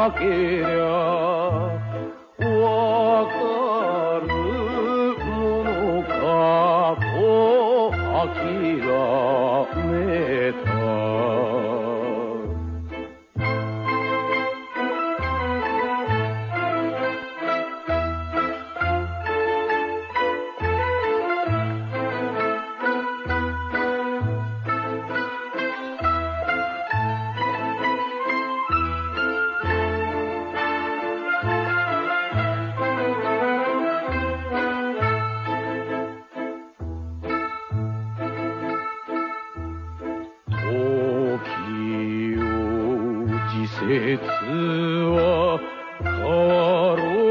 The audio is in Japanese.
なけりゃわかるものかと諦め節は変わろう